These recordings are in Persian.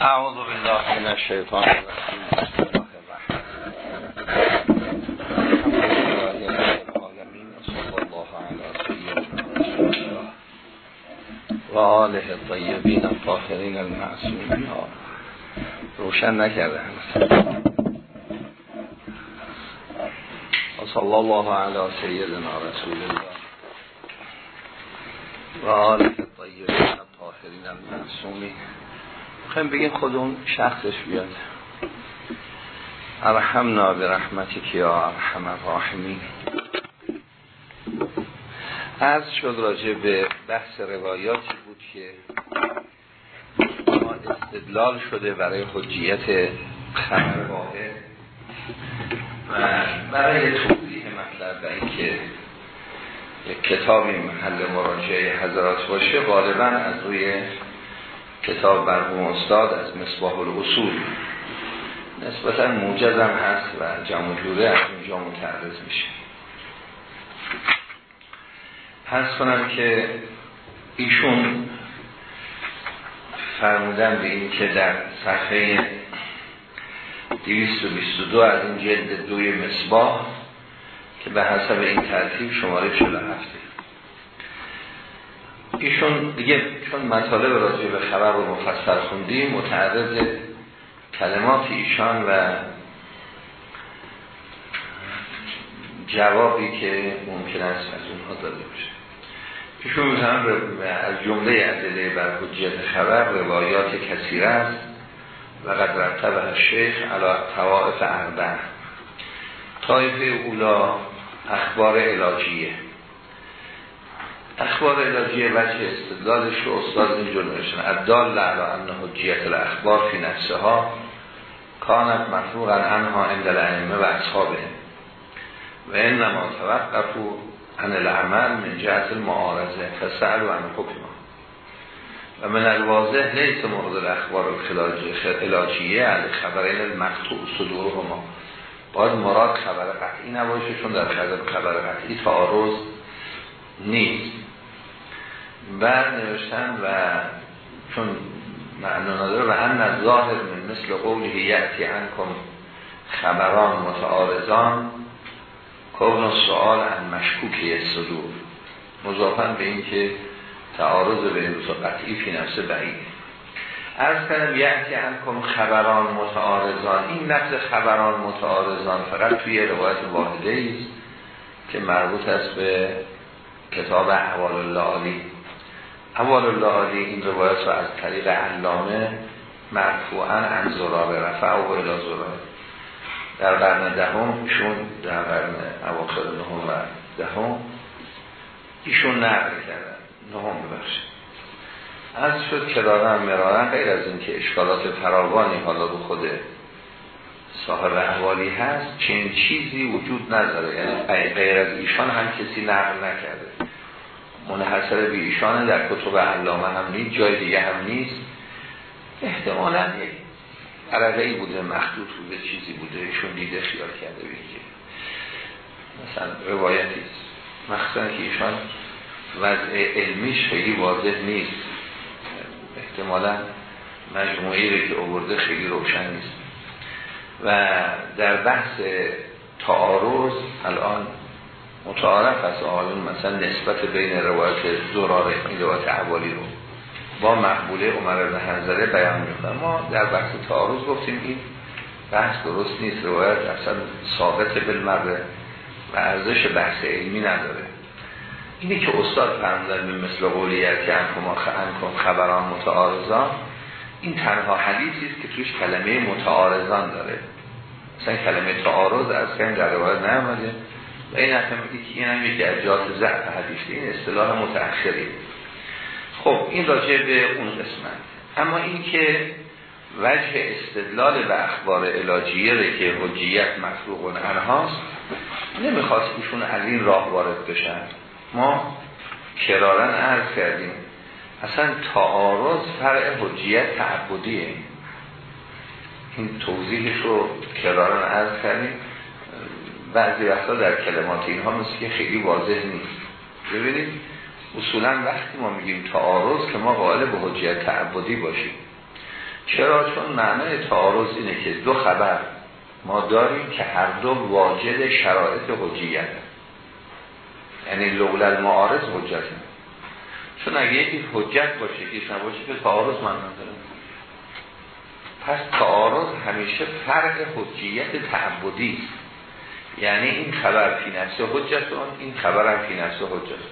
أعوذ بالله من الشيطان الرجيم. بسم الله الرحمن صلى الله على سيدنا رسول الله وآله الطيبين الطاهرين المعصومين روشن نكره صلى الله على سيدنا رسول الله وآله الطيبين الطاهرين المعصومين. خواهیم بگیم خود اون شخصش بیاد. ارحمنا به رحمتی که یا ارحم الراحمین. از شد راجع به بحث روایاتی بود که ما استدلال شده برای حجیت واحد و برای توضیح مطلب به اینکه کتابی محل مراجعه حضرات باشه غالبا از روی کتاب برمون استاد از مصباح الاصول. نسبتا موجزم هست و جمع جوره از اونجا متعرض میشه. پس کنم که ایشون فرمودن به این که در صفحه 222 از این جلد دوی مصباح که به حسب این ترتیب شماره 47 ایشون دیگه چون مطالب راجع به خبر رو مفصل خوندیم متعرض کلمات ایشان و جوابی که ممکن است از اونها داده باشه ایشون می‌تونن از جمله ادله بر حجیت خبر روایات کثیره است. و قد رتبه شیخ علی توائف اربع طایفه اولا اخبار علاجیه اخبار علاجیه وجه استدلالش رو استاد اینجور نوشتن. ادال لعلا ان حجیت الاخبار فی نفسه ها کانت مفروغا عنها عند الائمه و اصحابه. و انما توقفو عن العمل من جهت المعارضه. فسأل و عن حکمه و من الواضح لیس مورد الاخبار علاجیه علی خبرین المقطوع صدورهما باید مراد خبر قطعی نباشه چون در خبر قطعی تعارض نیست. بعد نوشتن و چون معنا نداره و ان ظاهر من مثل قوله یعتی انکم خبران متعارضان کون سوال ان مشکوکی صدور. مضافن به این که تعارض به این قطعی فی نفس بعید. از کنم یعتی انکم خبران متعارضان. این نفس خبران متعارضان فقط توی روایت واحده است که مربوط است به کتاب احوال الله احوال الله علی این روایت رو از طریق علامه مرفوعا ان زراره رفع و الى زراره در قرن دهم ایشون در قرن اواخر نهم و دهم ایشون نقل کردن نهم ببخشید. از شد کرارن مرارن غیر از اینکه اشکالات فراوانی حالا رو خود صاحب احوالی هست چنین چیزی وجود نداره. یعنی غیر از ایشان هم کسی نقل نکرده. منحصر به ایشان در کتب علامه هم نیست جای دیگه هم نیست. احتمالا یک عرقه ای بوده مخدوط بوده چیزی بوده ایشون دیده خیال کرده که مثلا روایتی مخصوصا که ایشان وضع علمیش خیلی واضح نیست. احتمالا مجموعی رو که آورده خیلی روشن نیست. و در بحث تعارض الان متعارف از آقایون مثلا نسبت بین روایت زراره این روایت عوالی رو با مقبوله عمر بن حنظله بیان می‌کنم ما در بحث تعارض گفتیم این بحث درست نیست. روایت اصلا ثابت بالمره و ارزش بحث علمی نداره. اینی که استاد فرمودن مثل قولیت که انکم خبران متعارضان این تنها حدیثی است که توش کلمه متعارضان داره. مثلا کلمه تعارض از در روایت نمیده و این میگه که این هم یکی از جات ضعف حدیث این اصطلاح متأخری. خب این راجع به اون قسمت. اما این که وجه استدلال به اخبار علاجیه که حجیت مفروغ انهاست نمی‌خواست ایشون از این راه وارد بشن. ما کرارن عرض کردیم اصلا تعارض فرع حجیت تعبدیه. این توضیحش رو کرارن عرض کردیم. بعضی وقتا در کلمات اینها مثل که خیلی واضح نیست. ببینید اصولا وقتی ما میگیم تعارض که ما قائل به حجیت تعبدی باشیم. چرا؟ چون معنی تعارض اینه که دو خبر ما داریم که هر دو واجد شرایط حجیت یعنی لولا المعارض حجت چون اگه یکی حجت باشه یکیش نباشه که تعارض من نداره. پس تعارض همیشه فرق حجیت تعبدی است. یعنی این خبر فی نفس حجت اون این خبر هم فی نفس حجت.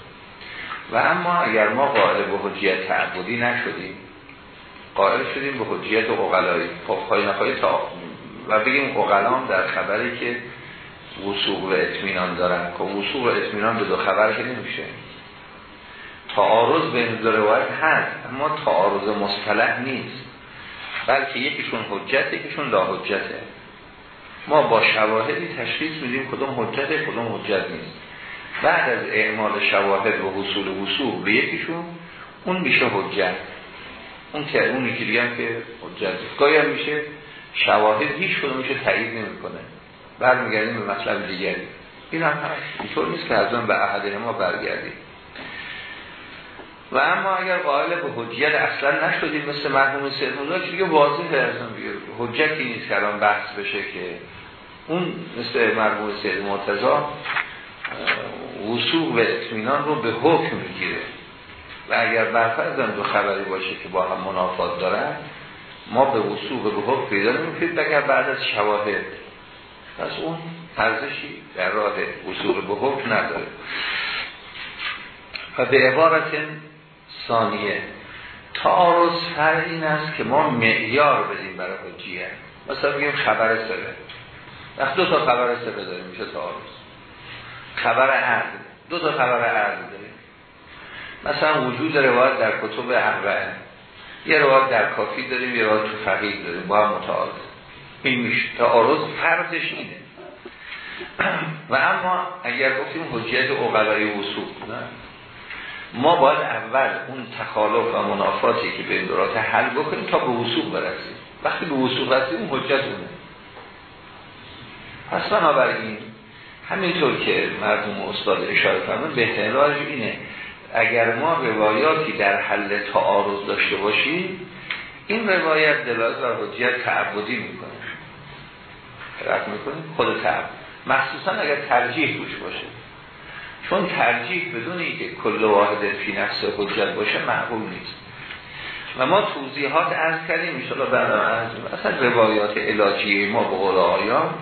و اما اگر ما قائل به حجیت تعبدی نشدیم قائل شدیم به حجیت اقلایی. خب خواهی نخواهی تا و بگیم اقلام در خبری که وصول و اطمینان دارن. که وصول و اطمینان به دو خبر که نمیشه. تعارض بین دو روایت هست اما تعارض مصطلح نیست. بلکه یکیشون حجت یکیشون لا حجته. ما با شواهدی تشخیص میدیم کدوم حجته کدوم حجت نیست. بعد از اعمال شواهد و حصول و حصول به یکیشون اون میشه حجت. اون که اون یکی دیگه که حجت گاهی هم میشه شواهد هیچ کدوم میشه تایید نمی‌کنه. برمیگردیم به مطلب دیگری. این هم اینطور نیست که از اون به احد ما برگردیم. و اما اگر قائل به حجیت اصلا نشدیم مثل مرحوم سید مولا که دیگه واضحه اصلا حجتی نیست که الان بحث بشه که اون مثل مرحوم سید مرتضا وصول و اطمینان رو به حکم می‌گیره. و اگر برفرضم دو خبری باشه که با هم منافات دارن ما به وصول به حکم پیدا نمی‌کنیم. اگر بعد از شواهد پس اون ارزشی در راه وصول به حکم نداره. و به عبارت ثانیه. تعارض فرق این است که ما معیار بدیم برای حجیه. مثلا بگیم خبر سره وقت دو تا خبر سره داریم میشه تعارض. خبر عرض. دو تا خبر عرض داریم. مثلا وجود روایت در کتب اربعه یه روایت در کافی داریم یه روایت تو فقید داریم. با هم متعارض. این میشه. تعارض فرضش اینه. و اما اگر گفتیم حجیت اقلای وصول نه؟ ما باید اول اون تخالف و منافاتی که به دورات حل بکنیم تا به وصول برسیم. وقتی به وصول رسیم اون حجت اونه. پس بنابراین همینطور که مردم استاد اشاره فرمان بهترین راهش اینه اگر ما روایاتی در حل تعارض داشته باشیم این روایت دلالت بر حجیت تعبدی می‌کنه. رفت می‌کنیم؟ خود تعبد. مخصوصا اگر ترجیح روش باشه. چون ترجیح بدون اینکه کل واحد فی نفس حجت باشه معقول نیست. و ما توضیحات از کردیم از اصلا روایات علاجی ما به قول آیان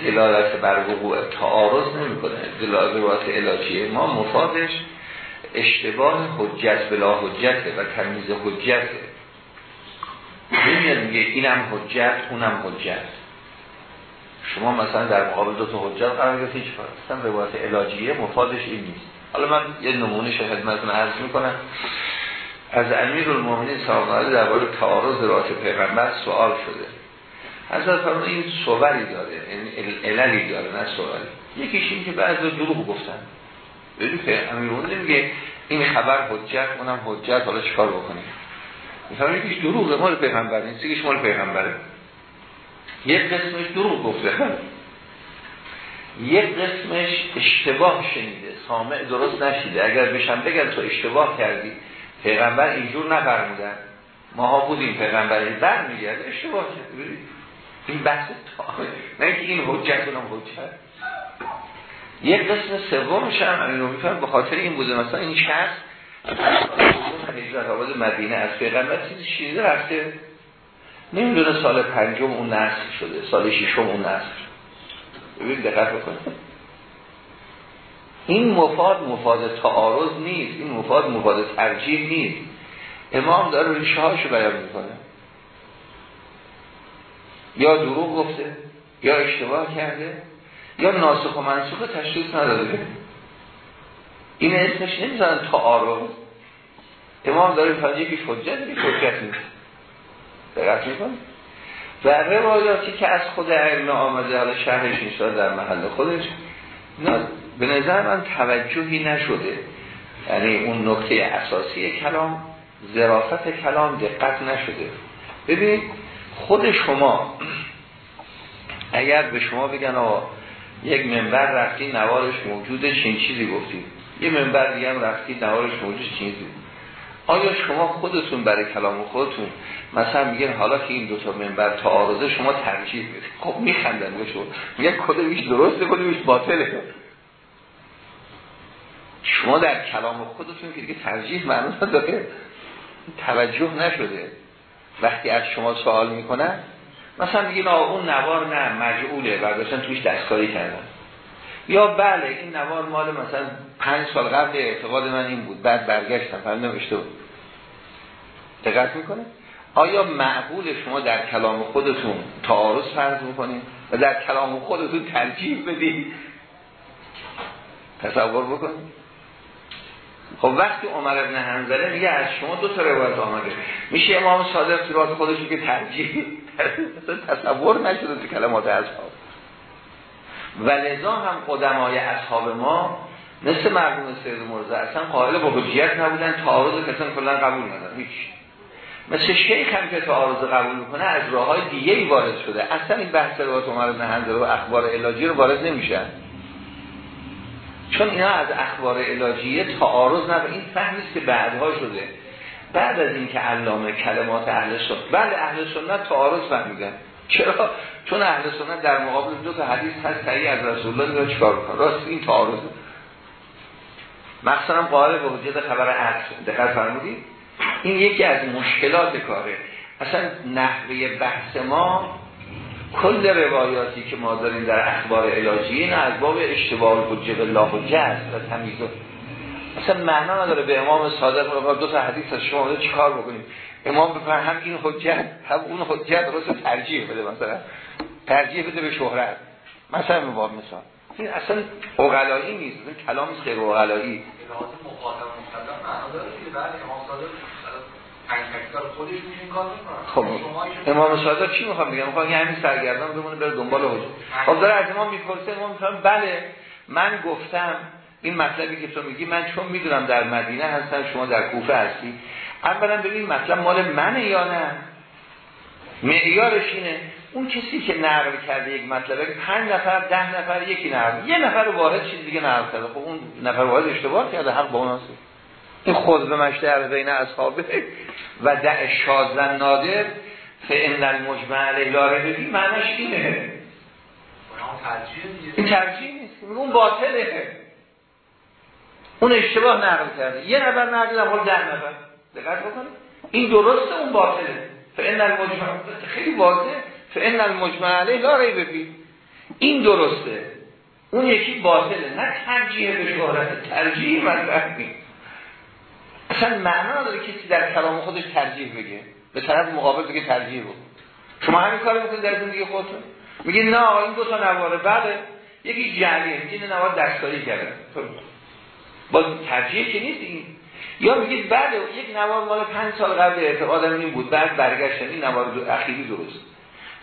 دلالت بر وقوع تعارض نمی‌کنه. دلالت روایات علاجی ما مفادش اشتباه حجت بلا حجته و تمیز حجته. نمیاد میگه اینم حجت اونم حجت. شما مثلا در مقابل دو تا حجت قرار گرفتید هیچ کار اصلا روایت علاجیه مفادش این نیست. حالا من یه نمونه خدمتتون عرض می‌کنم. از امیر المومنین صاحب درباره تعارض روایت پیغمبر سوال شده. حضرت فرمودن این صوری داره یعنی عللی داره نه سوالی یکیش این که بعضی دروغ گفتن. ببین که امیر میگه این خبر حجت اونم حجت حالا چیکار بکنیم؟ مثلا یکیش دروغه مال پیغمبر نیست یکیش مال پیغمبره. یک قسمش دروغ گفته. یک قسمش اشتباه شنیده. سامع درست نشیده. اگر بشن بگن تو اشتباه کردی پیغمبر اینجور نفرمودن. ماها بودیم پیغمبر بر میگرده اشتباه کرده این بحث تا نه اینکه این حجت اونم حجت. یک قسم سومش هم اینو میفهم به خاطر این بوده مثلا این شخص هجرت آباد مدینه از پیغمبر چیزی شیده رفته. نمی‌دونه سال پنجم اون نسل شده سال ششم اون نسل ببین دقت بکنید این مفاد مفاد تعارض نیست این مفاد مفاد ترجیح نیست. امام داره ریشه هاشو بیان می‌کنه. یا دروغ گفته یا اشتباه کرده یا ناسخ و منسوخ تشخیص نداده. این اسمش نمی‌زنن تعارض. امام داره میفرده یکیش حجت یکیش حجت نیست دقت می‌کنه. و روایاتی که از خود علم آمده حالا شهرش نیست در محل خودش. نه به نظر من توجهی نشده. یعنی اون نکته اساسی کلام ظرافت کلام دقت نشده. ببین خود شما اگر به شما بگن آقا یک منبر رفتی نوارش موجوده چین چیزی گفتید. یه منبر دیگه هم رفتی نوارش موجود چین چیزی. آیا شما خودتون برای کلام خودتون مثلا میگن حالا که این دوتا منبر تعارضه شما ترجیح بدید خب میخندن شما میگن کدومیش درسته کدومیش باطله. شما در کلام خودتون که دیگه ترجیح معنی داره توجه نشده. وقتی از شما سوال می‌کنن مثلا میگن اون نوار نه مجعوله. و توش دستکاری کردن. یا بله این نوار مال مثلا پنج سال قبل اعتقاد من این بود. بعد برگشتم. فهمیدم اشتباه. دقت می‌کنه آیا معقول شما در کلام خودتون تعارض فرض می‌کنید و در کلام خودتون ترجیح بدید تصور بکنید خب وقتی عمر ابن حنظله میگه از شما دو تا روایت آمده. میشه امام صادق تو خودشون که ترجیح تصور نشده تو کلمات اصحاب. و لذا هم قدمای اصحاب ما مثل مرحوم سید مرزا اصلا قائل با حجیت نبودن تعارض کسان کلا قبول ندارن هیچ. مثل شیخ هم که تعارض قبول می‌کنه از راه های دیگه وارد شده. اصلا این بحث روایت عمر بن و اخبار علاجی رو وارد نمیشن چون اینا از اخبار علاجیه تعارض نداره این فهمیست که بعدها شده. بعد از اینکه علامه کلمات اهل سنت بعد اهل سنت تعارض فهمیدن. چرا؟ چون اهل سنت در مقابل دو تا حدیث هست صحیح از رسول الله رو چیکار کنه راست این تعارض مخصوصا قائل به حجت خبر عکس دقت فرمودید. این یکی از مشکلات کاره. اصلا نحوه بحث ما کل روایاتی که ما داریم در اخبار الهی این از باب اشتباه حجه الله حجه است و تمیز اصلا معنا نداره. به امام صادق دو تا حدیث از شما چیکار بکنیم؟ امام بفهم هم این حجت هم اون حجت رو ترجیح بده مثلا. ترجیح بده به شهرت. مثلا به باب مثال. این اصلا اغلایی نیست. این کلام خیر اغلایی خب امام صادق چی می‌خوام بگم می‌خوام یه همین سرگردان بمونه بره دنبال حجت خب داره از امام می‌پرسه امام میفهم بله من گفتم این مطلبی که تو میگی من چون می‌دونم در مدینه هستم شما در کوفه هستی. اولا ببین مطلب مال منه یا نه؟ معیارش اینه. اون کسی که نقل کرده یک مطلب پنج نفر ده نفر یکی نقل یه نفر واحد چیز دیگه نقل کرده. خب اون نفر واحد اشتباه کرده حق با اون این خود به مشته بین اصحابه و دع شازن نادر فان المجمع علیه لاره معنیش اینه. این ترجیح نیست. اون باطله. اون اشتباه نقل کرده. یه نفر نقل در ده نفر. دقت بکنید. این درسته اون باطله. فان المجمع. خیلی واضحه. فان المجمع علیه لا ریب این درسته. اون یکی باطله. نه ترجیح به شهرت ترجیح مطرح نیست. اصلا معنا داره کسی در کلام خودش ترجیح بگه. به طرف مقابل بگه ترجیح بود شما همین کار می‌کنید در زندگی خودتون؟ میگه نه این دو تا نواره. بله یکی جعلیه این نوار دستکاری کرده. با ترجیح که نیست این. یا میگید بعد یک نوار مال پنج سال قبل اعتقادم این بود. بعد برگشتن. این نوار دو اخیری درست.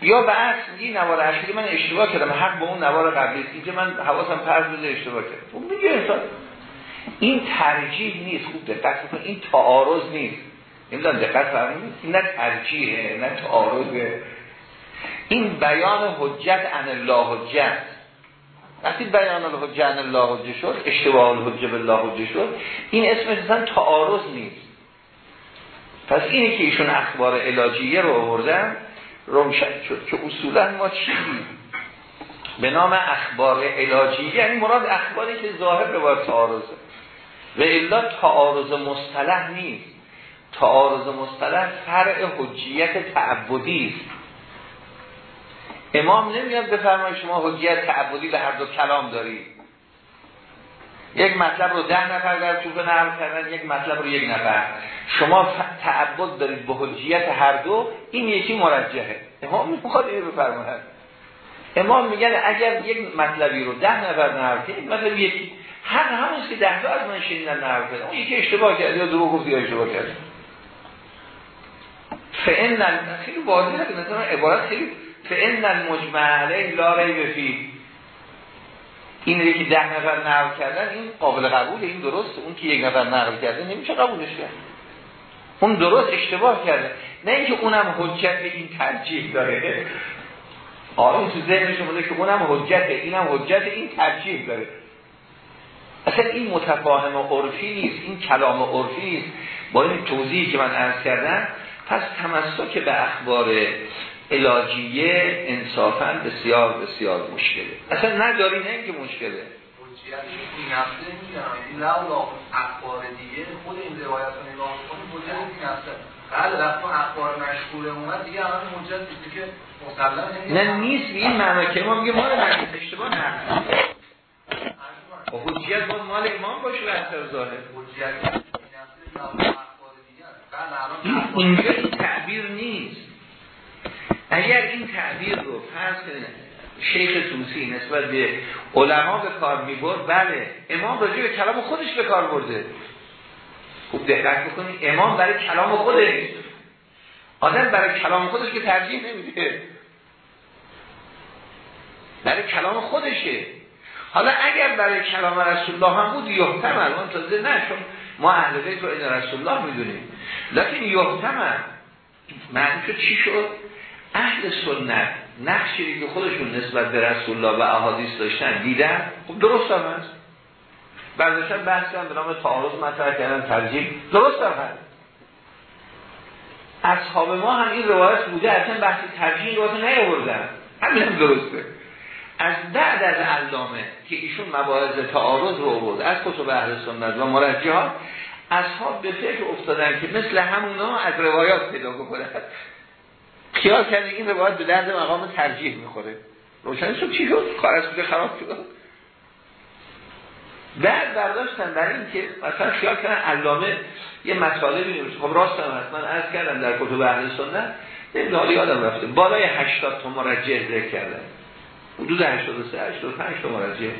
یا به اصل نوار اخیری من اشتباه کردم. حق با اون نوار قبلی. اینجا من حواسم پرد بوده اشتباه کردم. خب میگه این ترجیح نیست. خوب دقت کنید این تعارض نیست. نمی‌دونم دقت فرمودید نه ترجیحه نه تعارضه. این بیان حجت ان الله حجت. وقتی بیان الحجت ان الله حجت شد اشتباه الحجه بالله حجه شد این اسمش اصلا تعارض نیست. پس اینه که ایشون اخبار علاجیه رو آوردن. روشن شد که اصولا ما چی به نام اخبار علاجیه یعنی مراد اخباری که ظاهر به باید تعارضه و الا تعارض مصطلح نیست. تعارض مصطلح فرع حجیت تعبدی است. امام نمیاد بفرمایید شما حجیت تعبدی به هر دو کلام دارید. یک مطلب رو ده نفر در توپ نقل کردن یک مطلب رو یک نفر. شما تعبد دارید به حجیت هر دو این یکی مرجحه امام می‌خواد اینو بفرماید امام میگن اگر یک مطلبی رو ده نفر نقل کنید مثلا یکی. هر همون که ده از من شنیدن نقل کردن اون یکی اشتباه کرد یا دروغ گفت یا اشتباه کرد. فعن خیلی واضحه که مثلا عبارت خیلی فعن المجمع علیه لا این که ده نفر نقل کردن این قابل قبوله این درست اون که یک نفر نقل کرده نمیشه قبولش کرد. اون درست اشتباه کرده. نه اینکه اونم حجت این ترجیح داره. آره تو ذهنش بوده که اونم حجته اینم حجت این ترجیح داره. اصلا این متفاهم عرفی نیست. این کلام عرفی نیست. با این توضیحی که من عرض کردم پس تمسک به اخبار علاجیه انصافا بسیار بسیار مشکله. اصلا نداری نه اینکه مشکله. این نفسه میگم این اخبار دیگه خود این روایت رو نگاه کنید حجت این نفسه بعد وقتی اخبار مشهور اومد دیگه همه حجت که مسلم نه نیست به این معنی که ما میگه مال من اشتباه نه حجیت با مال امام باشه به اثر ظاهر؟ حجیت اینجا این تعبیر نیست. اگر این تعبیر رو فرض کنید شیخ توسی نسبت به علما به کار می‌برد بله امام راجع به کلام خودش به کار برده. خوب دقت بکنید امام برای کلام خودش. آدم برای کلام خودش که ترجیح نمیده. برای کلام خودشه. حالا اگر برای کلام رسول الله هم بود یحتمل. اون تازه نه چون ما اهل بیت رو این رسول الله می‌دونیم. لیکن یحتمل. معنی چی شد؟ اهل سنت نقشی که خودشون نسبت به رسول الله و احادیث داشتن دیدن خب درست هم هست. برداشتن بحث به نام تعارض مطرح کردن ترجیح. درست هم هست. اصحاب ما هم این روایت بوده اصلا بحث ترجیح روایت نیاوردن. همین هم درسته. از بعد از علامه که ایشون مباحث تعارض رو آورد از کتب اهل سنت و مرجحات اصحاب به فکر افتادن که مثل همونا از روایات پیدا بکنن. خیال کرده این روایت به درد مقام ترجیح می‌خوره. روشن شد چی شد؟ کار از کجا خراب شد. بعد برداشتن برای این که مثلا خیال کردن علامه یه مطالبی نمیشه خب راست هم هست. من عرض کردم در کتب اهل سنت نمیده حالی یادم رفته. بالای 80 تا مرجع ذکر کردن. حدود 83 85 تا مرجع.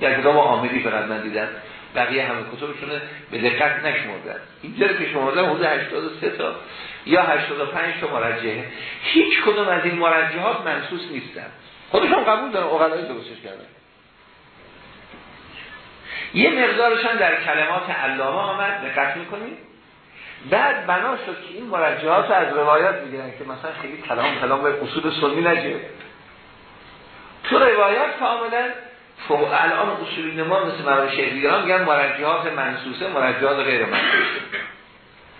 در کتاب آمدی فقط من دیدم. بقیه همه کتبشونه به دقت نشمردن. اینجا که شمردن حدود 83 تا یا 85 تا مرجعه. هیچ کدوم از این مرجعات منصوص نیستن. خودشون قبول دارن اقلایی درستش کردن. یه مقدارشان در کلمات علامه آمد دقت می‌کنید بعد بنا شد که این مرجعات از روایات می‌گیرن که مثلا خیلی کلام کلام به اصول سنی نجه تو روایات کاملا الان اصولی ما مثل مرای شهریان میگن مرجعات منصوصه مرجعات غیر منصوصه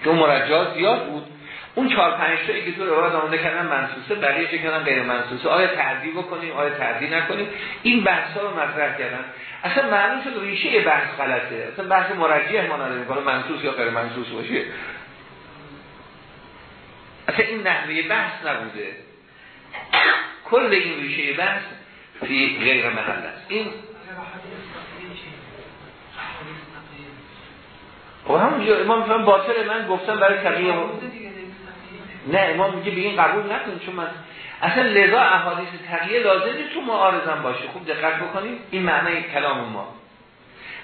چون مرجعات زیاد بود. اون چهار پنج تایی که تو روایت آمده کردن منصوصه بقیه چه کردن غیر منصوصه آیا تعدی بکنیم؟ آیا تعدی نکنیم؟ این بحث ها رو مطرح کردن. اصلا معلوم شد ریشه بحث غلطه. اصلا بحث مرجع ما نداریم. حالا منصوص یا غیر منصوص باشه. اصلا این نحوه بحث نبوده. کل این ریشه بحث فی غیر محل است این خب همونجا امام میفهم باطل من گفتم برای تقیه نه امام میگه به این قبول نکنید چون من اصلا لذا احادیث تقیه لازم نیست تو معارضم باشه. خوب دقت بکنیم این معنی کلام ما.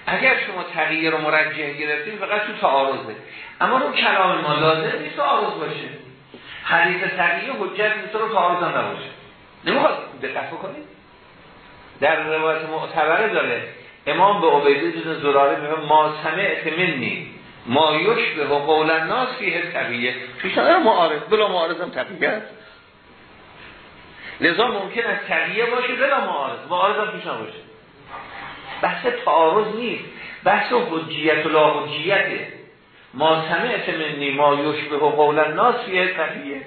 اگر شما تغییر رو مرجع گرفتیم فقط تو تعارضه اما رو کلام ما لازم نیست تعارض باشه. حدیث تقیه حجت نیست رو تعارض هم نباشه. نمی‌خواد دقت بکنید؟ در روایت معتبره داره. امام به عبیده جز زراره میگه ما سمعت منی ما به قول الناس فیه تقیه پیش نداره معارض؟ بلا معارض هم تقیه است. لذا ممکن است تقیه باشه بلا معارض. معارض هم پیش باشه. بحث تعارض نیست. بحث حجیت و لا حجیته ما سمعت منی ما به قول الناس فیه تقیه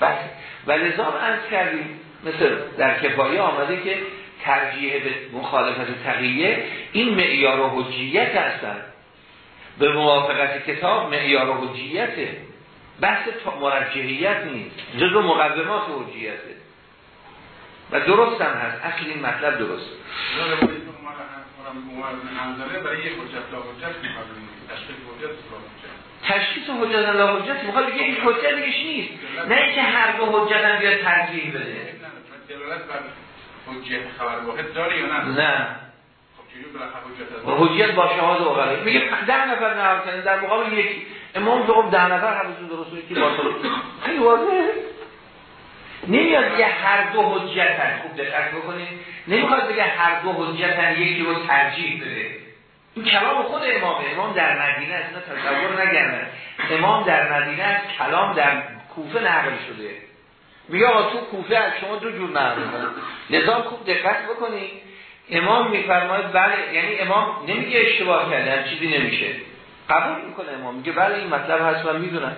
بحث. و لذا هم کردیم مثل در کفایه آمده که ترجیح به مخالفت تقیه این معیار و حجیت هستن. به موافقت کتاب معیار و حجیته. بحث مرجحیت نیست. جزو مقدمات حجیته. و درست هم هست. اصل این مطلب درست تشخیص حجت لا حجت. می‌خواد بگه این حجت نیست. نه اینکه هر دو حجت هم بیاد ترجیح بده. دلالت بر حجت خبر واحد داره یا نه؟ نه. حجت با شهاد و غیره. میگه ده نفر نقل کردن در مقابل یکی امام تو ده نفر حدیث درست یکی باطل خیلی واضحه. نمیاد یه هر دو حجتن. خوب دقت بکنید. نمی‌خواد بگه هر دو حجتن یکی رو ترجیح بده. این کلام خود امامه. امام در مدینه است نه تصور نگردن. امام در مدینه است کلام در کوفه نقل شده. میگه آقا تو کوفه از شما دو جور نقل نظام خوب دقت بکنید امام میفرماید بله یعنی امام نمیگه اشتباه کرده چیزی نمیشه. قبول می‌کنه امام. میگه بله این مطلب هست من می‌دونم.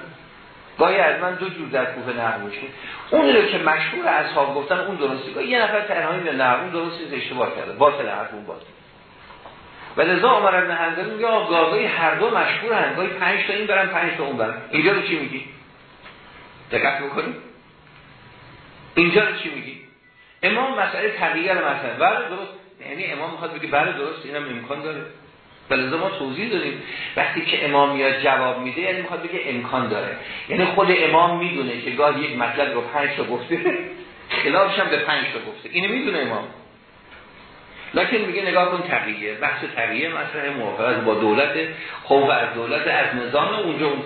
گاهی از من دو جور در کوفه نقل میشه. اون رو که مشهور اصحاب گفتن اون درستی گاهی یه نفر تنهایی میاد نه اون درستی اشتباه کرده. باطل حرف اون باطل. و لذا عمر ابن حنظل میگه گاهی هر دو مشهور هست گاهی تا این برن پنج تا اون برن. اینجا رو چی میگی؟ دقت بکنید اینجا رو چی میگی؟ امام مسئله تغییر مثلا بله درست. یعنی امام می‌خواد بگه بله درست. اینم امکان داره. بلزا ما توضیح داریم وقتی که امام میاد جواب میده یعنی می‌خواد بگه امکان داره. یعنی خود امام می‌دونه که گاهی یک مطلب رو پنج تا گفته خلافش هم به پنج تا گفته. اینو می‌دونه امام. لکن میگه نگاه کن تقییه بحث تقییه مثلا موافقت با دولت. خوف از دولت از نظام اونجا اون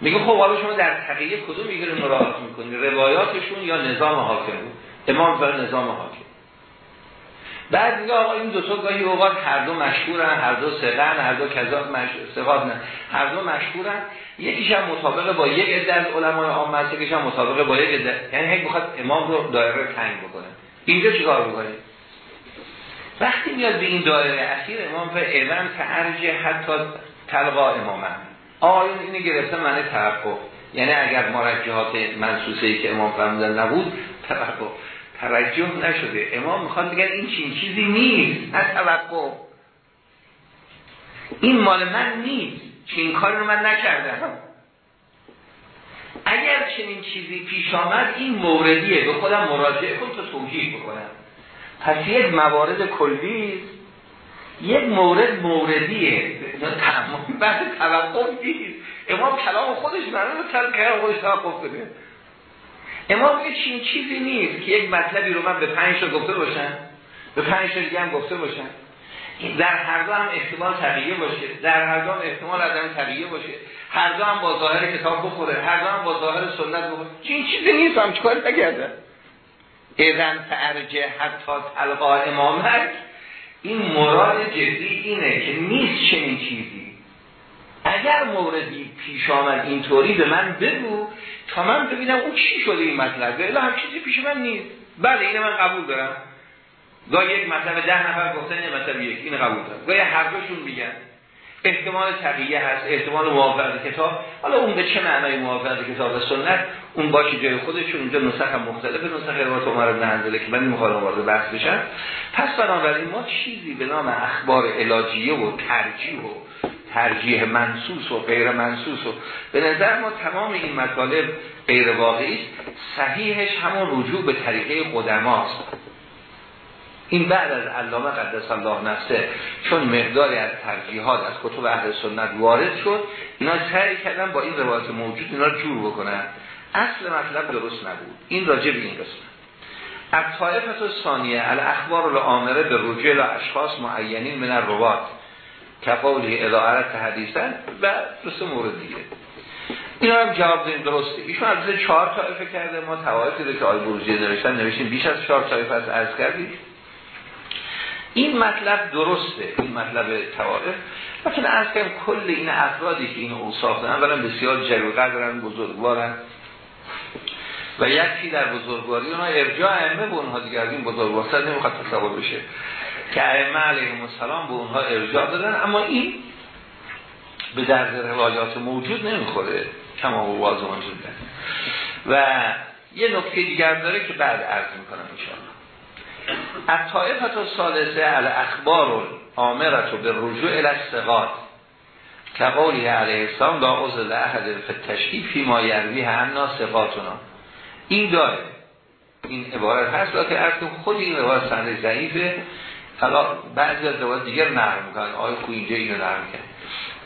میگه خب حالا شما در تقییه کدوم میگه مراعات می‌کنی؟ روایاتشون یا نظام حاکم؟ بود امام بر نظام حاکم. بعد میگه آقا این دو تا گاهی اوقات هر دو مشهورن هر دو سقن هر دو کذا مشهور نه هر دو مشهورن. یکیش هم مطابق با یک عده از علمای یکیش هم مطابق با یک عده. یعنی هیچ می‌خواد امام رو دایره تنگ بکنه. اینجا چیکار می‌کنه؟ وقتی میاد به این دایره اخیر امام به اعلام تعرج حتی تلقا امامن آیون اینو گرفته معنی توقف. یعنی اگر مرجحات منصوصه ای که امام فرمودن نبود توقف. توجه نشده. امام می‌خواد بگن این چین چیزی نیست از توقف. این مال من نیست. چین کار رو من نکردم. اگر چنین چیزی پیش آمد این موردیه. به خودم مراجعه کن تا توجیه بکنم. پس یک موارد کلی یک مورد موردیه. بعد توقف نیست. امام کلام خودش برای کلام خودش توقف بده. امام میگه چین چیزی نیست که یک مطلبی رو من به پنج تا گفته باشم. به پنج تا دیگه هم گفته باشم. در هر دو هم احتمال طبیعی باشه. در هر دو هم احتمال عدم طبیعی باشه. هر دو هم با ظاهر کتاب بخوره. هر دو هم با ظاهر سنت بخوره. چین چیزی نیست هم چکار نگرده اذن تعرجه حتی تلقا امامت این مراد جدی اینه که نیست چنین چیزی. اگر موردی پیش آمد اینطوری به من بگو تا من ببینم اون چی شده این مطلب. الا هم چیزی پیش من نیست. بله اینه من قبول دارم. گاه یک مطلب ده نفر گفتن یه مطلب یک. این قبول دارم. گاه هر دوشون میگن. احتمال تقییه هست احتمال موافقت کتاب. حالا اون به چه معنای موافقت کتاب و سنت؟ اون باشه جای خودشون اونجا نسخ هم مختلفه نسخ روایت عمر بن حنظله که من نمی‌خوام وارد بحث بشم. پس بنابراین ما چیزی به نام اخبار علاجیه و ترجیح و ترجیح منصوص و غیر منصوص و به نظر ما تمام این مطالب غیر واقعی است. صحیحش همون رجوع به طریقه قدماست این بعد از علامه قدس الله نفسه چون مقداری از ترجیحات از کتب اهل سنت وارد شد اینا سعی کردن با این روایت موجود اینا رو جور بکنن. اصل مطلب درست نبود. این راجع به این قسمت. از طایفت ثانیه الاخبار الامره به رجوع اشخاص معینین من الروات کفاولی اداره حدیثن و درست مورد دیگه. اینا هم جواب داریم درسته. ایشون از چهار طایفه کرده. ما توایفی که آی بروجی نوشتن نوشتیم بیش از چهار طایفه از عرض کردیم. این مطلب درسته این مطلب توارف مثلا از کنم کل این افرادی که این اوصاف دارن برن بسیار جلو قدرن بزرگوارن. و یکی در بزرگواری اونا ارجاع ائمه به اونها دیگر این بزرگوار سر نمی‌خواد تصور بشه. که ائمه علیهم السلام به اونها ارجاع دادن اما این به درد روایات موجود نمی‌خوره. کما و واضح و یه نکته دیگر داره که بعد عرض می‌کنم انشاءالله. از طایفت و سالسه الاخبار آمرت و به رجوع الاستقاد که قولی علیه السلام دا عزل احد فتشکی ما یروی همنا سقاتونا این داره. این عبارت هست که از خود این عبارت سنده ضعیفه. حالا بعضی از روایت دیگر نرم می‌کنن. آیا خوی اینجا اینو نرم کرد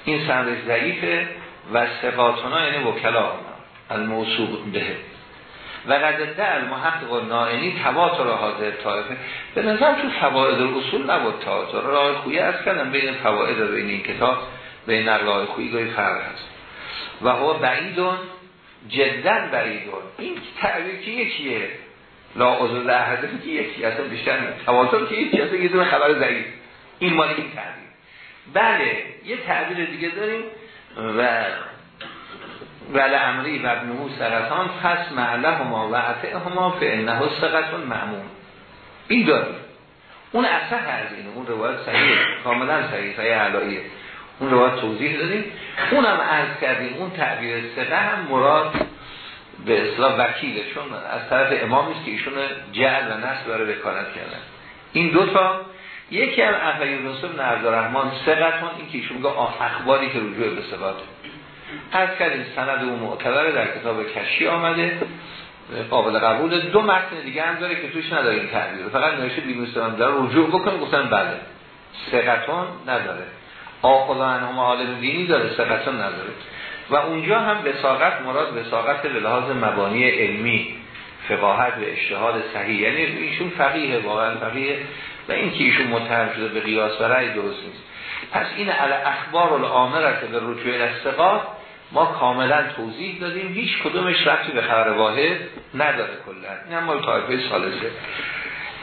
این سنده ضعیفه و سقاتونا یعنی وکلا. الموصوب به. و قدرده المحقق و نائنی تواتر حاضر طایفه به نظر تو فواید الاصول نبود تواتر راه خویی از کردم بین فواید و بین این کتاب بین راه خویی گاهی فرق هست. و هو بعیدون جدا بعیدون. این تعبیر که یکیه لا عضو احده که یکی اصلا بیشتر تواتر که یکی اصلا یه خبر ضعیف. این مالی این تعبیر بله یه تعبیر دیگه داریم و ول امری و ابنهو سرطان پس معله هما و عطه هما فعنه سقتون معمون این داریم اون اصح از اینه اون روایت صحیح کاملا صحیح صحیح علاییه اون روایت توضیح دادیم. اونم عرض کردیم اون تعبیر سقه هم مراد به اصلاح وکیله چون از طرف امامی است که ایشون جعل و نصب داره وکالت کردن. این دو تا. یکی هم احوی یونس بن عبدالرحمن سقتون این که ایشون میگه اخباری که رجوع به ثبات از کردیم سند و معتبر در کتاب کشی آمده قابل قبول دو متن دیگه هم داره که توش نداره تعبیر. فقط نوشته بیمستان داره رجوع بکنه گفتن بله. سقتون نداره. آخلا انهم عالم دینی داره سقتون نداره. و اونجا هم وساقت مراد وساقت به لحاظ مبانی علمی فقاهت و اجتهاد صحیح. یعنی ایشون فقیه واقعا فقیه. و این که ایشون متهم شده به قیاس و رأی درست نیست. پس این علی اخبار که به رجوع الاستقاط ما کاملا توضیح دادیم هیچ کدومش رفتی به خبر واحد نداره کلا. این مال طایفه سالسه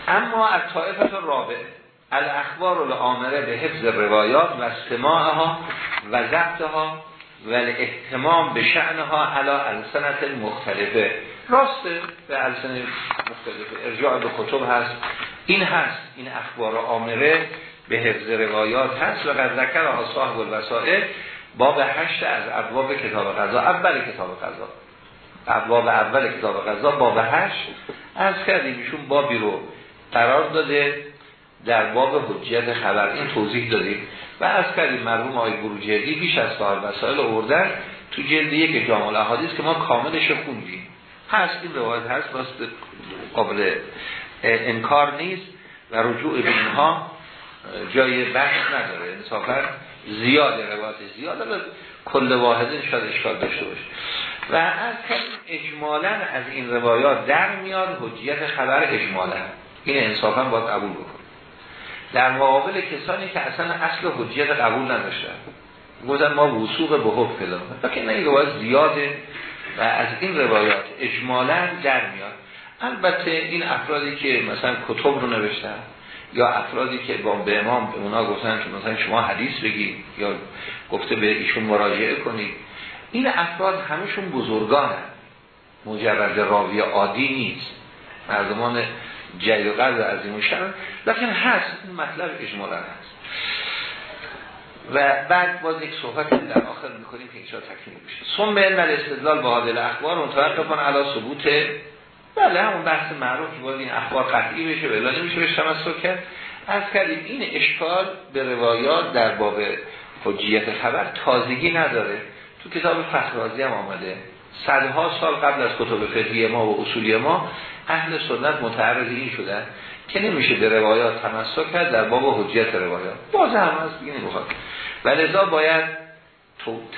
اما از طایفه رابع الاخبار الامره به حفظ روایات و استماعها و ضبطها و احتمام به شعنها علا السنت مختلفه راسته به السن مختلفه ارجاع به کتب هست. این هست. این اخبار آمره به حفظ روایات هست. و قد ذکر صاحب الوسائل باب هشت از ابواب کتاب قضا اول کتاب قضا ابواب اول کتاب قضا باب هشت. از کردیم ایشون بابی رو قرار داده در باب حجیت خبر. این توضیح دادیم. و از کردیم مرحوم آقای بروجردی بیش از صاحب وسائل آوردن تو جلد یک جامع الاحادیث که ما کاملش خوندیم. هست این روایت هست راست قابل انکار نیست و رجوع به اینها جای بحث نداره. انصافا زیاد روایت زیاد. و کل واحده شاید اشکال داشته باشه. و از اجمالا از این روایات در میاد حجیت خبر اجمالا. این انصافا باید قبول بکن در مقابل کسانی که اصلا اصل حجیت قبول نداشتن. گفتن ما وصوق به حب که نه این روایت زیاده و از این روایات اجمالا در میاد. البته این افرادی که مثلا کتب رو نوشتن یا افرادی که با به امام به اونا گفتن که مثلا شما حدیث بگید یا گفته به ایشون مراجعه کنید این افراد همشون بزرگان هم. مجرد راوی عادی نیست. مردمان جای و قدر عظیم شرم لیکن هست. این مطلب اجمالا هست. و بعد باز یک صحبت در آخر می‌کنیم که اینجا تکمیل بشه ثم علم الاستدلال با حادل اخبار متوقفان علا ثبوت بله همون بحث معروف که باید این اخبار قطعی بشه ولی نمیشه بهش تمسک کرد. از کردیم این اشکال به روایات در باب حجیت خبر تازگی نداره. تو کتاب فخرازی هم آمده. صدها سال قبل از کتب فقهی ما و اصولی ما اهل سنت متعرض این شدن که نمیشه به روایات تمسک کرد در باب حجیت روایات. باز هم هست دیگه نمی‌خواد و لذا باید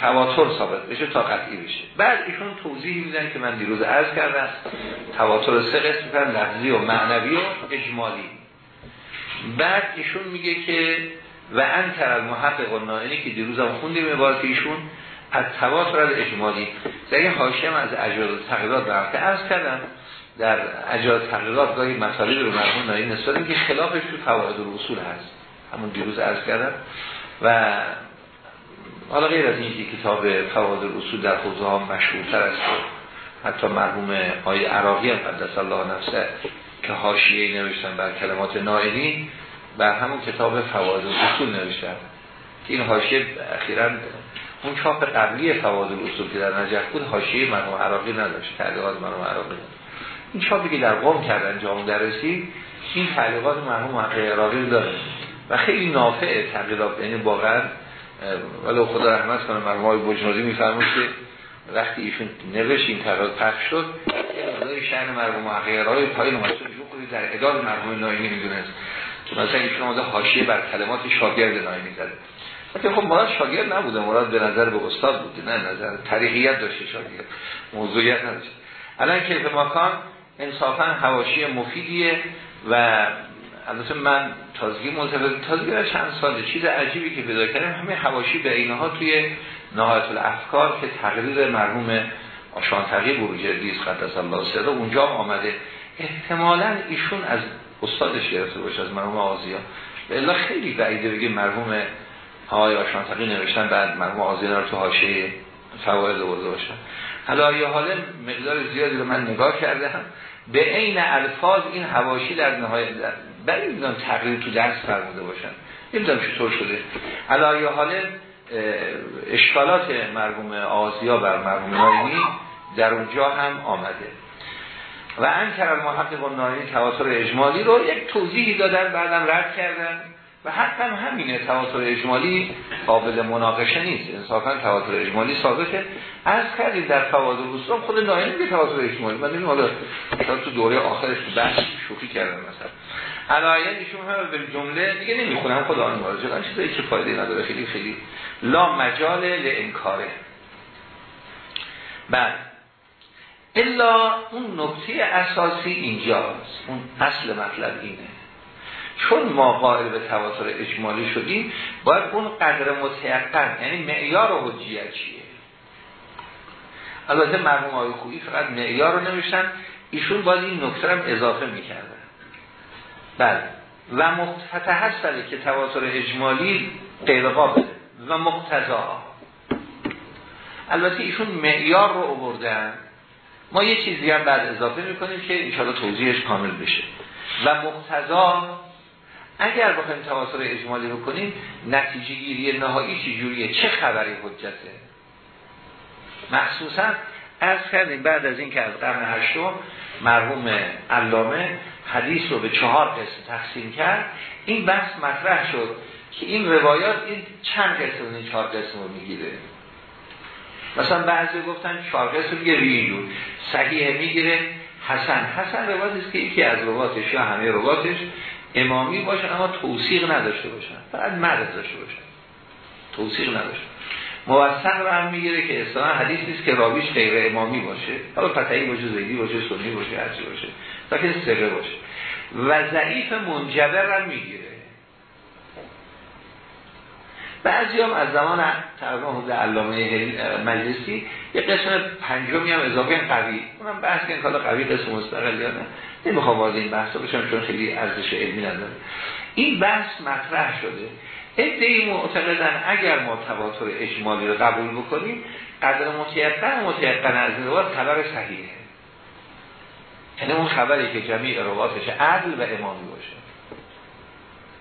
تواتر ثابت بشه تا قطعی بشه. بعد ایشون توضیح میدن که من دیروز عرض کردم تواتر سه قسم لفظی و معنوی و اجمالی. بعد ایشون میگه که و انتر المحقق و نائنی که دیروزم خوندیم عبارت ایشون از تواتر از اجمالی. در این حاشیه از اجاز تغییرات رفته عرض کردم. در اجاز تغییرات گاهی مطالبی رو مرحوم نایی نسبت که خلافش تو فواید اصول هست. همون دیروز عرض کردم. و حالا غیر از این کتاب فواید اصول در حوزه ها مشهورتر است حتی مرحوم آی عراقی هم قدس الله نفسه که حاشیه نوشتن بر کلمات نائلی بر همون کتاب فواید اصول نوشتن. که این حاشیه اخیرا اون چاپ قبلی فواید اصول که در نجف بود حاشیه مرحوم عراقی نداشت تعلیقات مرحوم عراقی این چاپی که در قوم کردن جامع درسی این تعلیقات مرحوم عراقی داره و خیلی نافع تغییرات یعنی واقعا ولی خدا رحمت کنه مرحوم های بجنوری میفرمود که وقتی ایشون نوشت این تراد پخش شد یه مقدار شأن مرحوم های پایین اومد. شد در اداد مرحوم نایمی می‌دونست. که مثلا ایشون اومده حاشیه بر کلمات شاگرد نایمی زده. حتی خب مراد شاگرد نبوده مراد به نظر به استاد بوده نه نظر تاریخیت داشته شاگرد موضوعیت نداشته. الان کیف ماکان انصافا حواشی مفیدیه و البته من تازگی ملتفت تازگی در چند سال چیز عجیبی که پیدا کردم همه حواشی به اینها توی نهایت الافکار که تقریر مرحوم آشانتقی بروجردی است قدس الله سره اونجا آمده. احتمالا ایشون از استادش گرفته باشه از مرحوم آزیا به خیلی بعیده بگه مرحوم های آشانتقی نوشتن بعد مرحوم آزیا رو تو حاشیه فواید برده باشن حالا حال مقدار زیادی رو من نگاه کردم به عین الفاظ این هواشی در نهایت برای می‌دونم تقریب تو درس فرموده باشن. نمی‌دونم چطور شده. حالا حال اشکالات مرحوم آزیا بر مرحوم نایمی در اونجا هم آمده. و انکر المحقق نایمی تواتر اجمالی رو یک توضیحی دادن بعدم رد کردن. و حتی هم همینه تواتر اجمالی قابل مناقشه نیست. انصافا تواتر اجمالی ثابته. از کردیم در فواید الرسول خود نایمی به تواتر اجمالی. من حالا تو دوره آخرش بحث شوخی کردن مثلا. علایه ایشون هم به جمله دیگه نمی‌خونم خدا آن مراجعه چیزایی که فایده نداره خیلی خیلی لا مجال لانکاره. بعد الا اون نکته اساسی اینجاست. اون اصل مطلب اینه. چون ما قائل به تواتر اجمالی شدیم باید اون قدر متیقن یعنی معیار و حجیت چیه؟ البته مرحوم آقای خویی فقط معیار رو نمیشن ایشون باید این نکته هم اضافه می‌کردن بله. و مقتطع هست که تواتر اجمالی غیر قابل و مقتضا البته ایشون معیار رو آوردن. ما یه چیزی هم بعد اضافه می‌کنیم که انشاءالله توضیحش کامل بشه. و مقتضا اگر بخوایم تواتر اجمالی رو کنیم نتیجه گیری نهایی چی جوریه؟ چه خبری حجته؟ مخصوصا از کردیم بعد از این که از قرن هشتم مرحوم علامه حدیث رو به چهار قسم تقسیم کرد. این بحث مطرح شد که این روایات این چند قسم این چهار قسم رو می‌گیره. مثلا بعضی گفتن چهار قسم میگه ریجور صحیح می‌گیره. حسن. حسن روایت که یکی از روایاتش یا همه روایاتش امامی باشن اما توصیق نداشته باشن. فقط مرد داشته باشن. توصیق نداشته. موثق رو هم می‌گیره که اصلا حدیث نیست که راویش غیر امامی باشه. حالا فتحی باشه زیدی باشه سنی باشه هرچی باشه. لیکن سقه باشه. و ضعیف منجبر هم می‌گیره. بعضی هم از زمان تقریبا حدود علامه مجلسی یه قسم پنجمی هم اضافه قوی. اونم بحث که حالا قوی قسم مستقل یا نه. نمی‌خوام وارد این بحثا بشم چون خیلی ارزش علمی نداره. این بحث مطرح شده. ادعی معتقدن اگر ما تواتر اجمالی رو قبول بکنیم قدر متیقن متیقن از این خبر صحیحه. یعنی اون خبری که جمعی رواتش عدل و امامی باشه.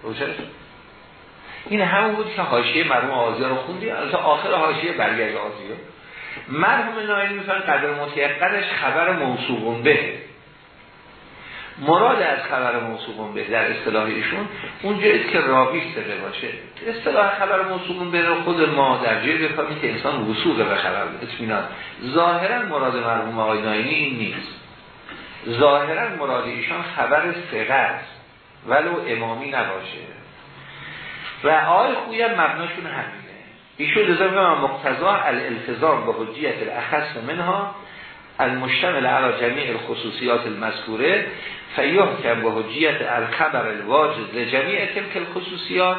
روشن این همون بود که حاشیه مرحوم آزیا رو خوندی از آخر حاشیه برگرد آزیا مرحوم نایلی میفرن قدر متیقنش خبر موصوبون به مراد از خبر موصوبون به در اصطلاح ایشون اونجاییست که راوی سره باشه. اصطلاح خبر موصوبون به خود ما در جای بفهمیم که انسان وصول به خبر اطمینان. ظاهرا مراد مرحوم آقای نایمی این نیست. ظاهرا مراد ایشان خبر ثقه است. ولو امامی نباشه. و آقای خوی هم مبناشون همینه. ایشون میگم مقتضا الالتزام به حجیت الاخص منها المشتمل على جمیع الخصوصیات المذکوره که به حجیت الخبر الواجد لجمیع تلك الخصوصیات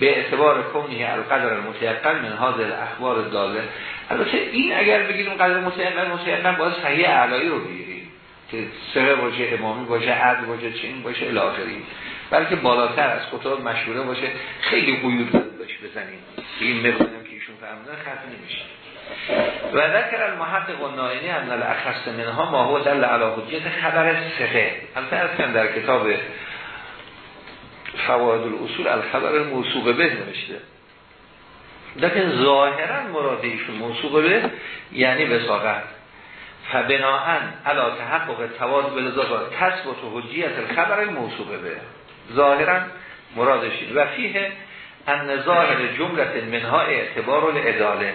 به اعتبار کونی القدر المتیقن من هذه الاخبار داله البته این اگر بگیریم قدر متیقن متیقن باید صحیح علایی رو بگیریم که سره باشه امامی باشه عدل باشه چین باشه الاخری بلکه بالاتر از کتاب مشهوره باشه خیلی قیود باشه بزنیم. این مقدارم که ایشون فرمودن خط نمیشه و ذکر المحقق و نائنی ان الاخص منها ما هو دل علی حجیت خبر ثقه البته از در کتاب فواید الاصول الخبر موصوب به نوشته. لیکن ظاهرا مراد ایشون به یعنی وساقت فبناهن علا تحقق تواد بلزا تثبت و حجیت الخبر موصوب به. ظاهرا مرادش و فیه ان ظاهر جملت منها اعتبار الاداله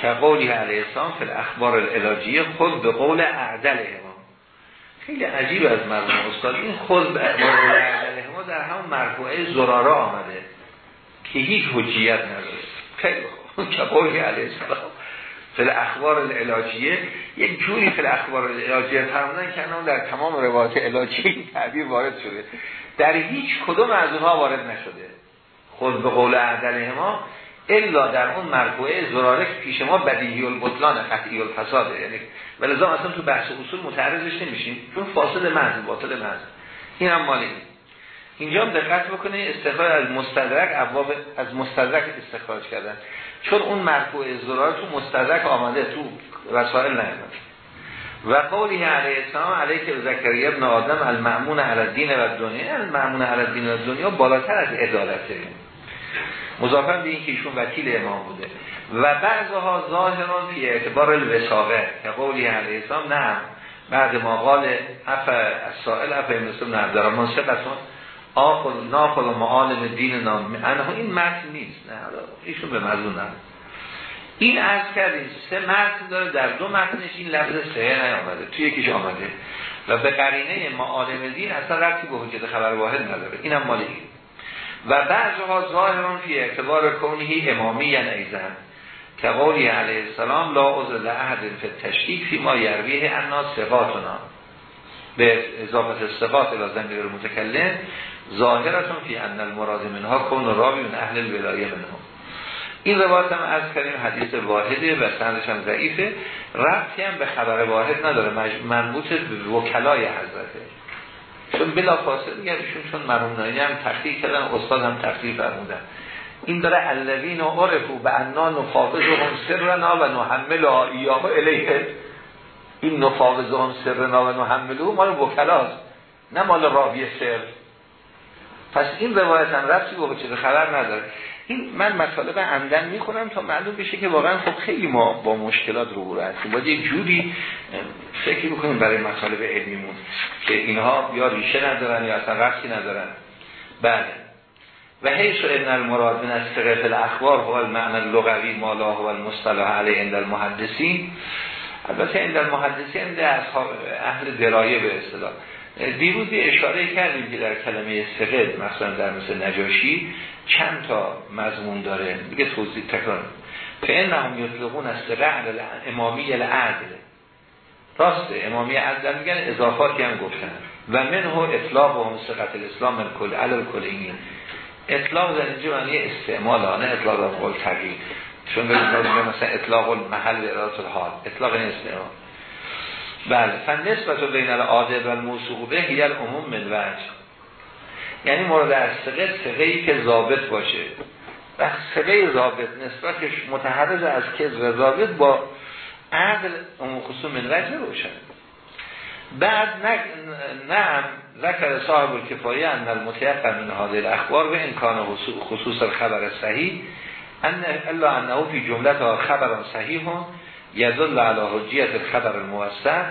که قولی علیه السلام فی الاخبار الالهیه خود به قول اعدل امام. خیلی عجیب از مرموم استاد این خود به قول اعدل امام در همون مرفوعه زراره آمده که هیچ حجیت نداره. که قولی علیه السلام فی الاخبار الالهیه یک جوری فی الاخبار الالهیه فرمودن که در تمام روایت الهیه تعبیر وارد شده. در هیچ کدوم از اونها وارد نشده. خود به قول اعدل ما الا در اون مرفوعه زراره که پیش ما بدیهی البطلان قطعی الفساده. یعنی ولذا اصلا تو بحث اصول متعرضش نمیشیم چون فاسد محض باطل محض. این هم مالی اینجا هم دقت بکنه استخراج از مستدرک ابواب از مستدرک استخراج کردن. چون اون مرفوع ازدرار تو مستدرک آمده تو وسائل نیامده. و قولی علیه السلام علیه که زکریه ابن آدم المعمون علی الدین و دنیا المعمون علی الدین و دنیا بالاتر از عدالته مضافن به این که ایشون وکیل امام بوده. و بعضها ظاهران فی اعتبار الوساقه که قولی علیه السلام نه. بعد ما قال اف سائل اف مثل نبدارمان سبتون آخر ناخل و معالم دین نام انه این متن نیست. نه ایشون به مضمون این از کردیم سه متن داره در دو متنش این لفظ سه نیامده توی یکیش آمده. و به قرینه معالم دین اصلا ربطی به حجت خبر واحد نداره. اینم مال این. و بعضها ظاهران فی اعتبار کنهی امامی یعنی ایزن. که قولی علیه السلام لا عذر لعهد فی تشکیک فی ما یرویه انا به اضافت استقاط الازم بیر متکلم ظاهرتون فی ان المراد منها کن راوی من اهل الولایه منها این روایت هم از کردیم حدیث واحده و سندش هم ضعیفه. ربطی هم به خبر واحد نداره منبوط به وکلای حضرته. چون بلا فاصله میگن ایشون چون مرحوم ناینی هم تحقیق کردن استاد هم تحقیق فرمودن. این داره الذین عرفو به انا نفاوضهم سرنا و نحمل ایاه الیه. این نفاوضهم سرنا و نحمله مال وکلاست نه مال راوی سر. پس این روایت هم رفتی با چه خبر نداره. این من مطالب عمدن می‌کنم تا معلوم بشه که واقعا خب خیلی ما با مشکلات رو هستیم. باید یک جوری فکر می‌کنیم برای مطالب علمیمون که اینها یا ریشه ندارن یا اصلا رفتی ندارن. بله. و حیث ان المراد من از سقف الاخبار هو المعنى اللغوی مالا المصطلح علی عند المحدثین. البته عند المحدثین عند اهل درایه به اصطلاح. دیروز اشاره کردیم که در کلمه سقد مثلا در مثل نجاشی چند تا مضمون داره. دیگه توضیح تکرار فعن هم یطلقون از سقد امامی العدل. راسته امامی عدل میگن اضافاتی هم گفتن. و منه اطلاق و هم الاسلام کل علل کل این. اطلاق در اینجا معنی استعمال نه اطلاق قول تغییر. چون مثلا اطلاق المحل ارادت الحال. اطلاق استعمال. بله. فن نسبت بین العاده و الموسوق به هی العموم من وجه. یعنی مورد از سقه سقه که ضابط باشه. و سقه ضابط نسبتش متحرز از کذب ضابط با عدل اون خصوم من وجه روشن. بعد نعم ذکر صاحب الکفایه ان المتیقن من هذه الاخبار و امکان خصوص الخبر صحیح ان الا انه فی جملت خبر صحیح یدل علی حجیت خبر الموسط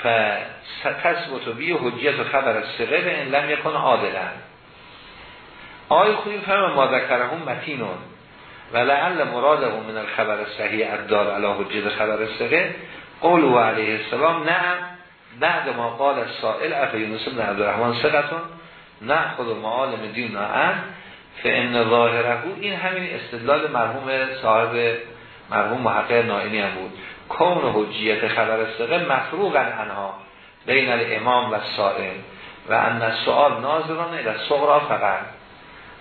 فتثبت بی حجیت خبر السقه به این لم یکن عادلا. آی خودی فهم ما ذکرهم متینون و لعل مراده من الخبر صحیح ادار علی حجیت خبر السقه قول و علیه السلام نعم بعد ما قال السائل افا یونس بن عبدالرحمن سقتون نه خود معالم دین نعم فان ظاهره این همین استدلال مرحوم صاحب مرحوم محقق نائینی هم بود. کون حجیت خبر استقه مفروغ انها بین الامام و سائل و ان سوال ناظرانه و صغرا فقط.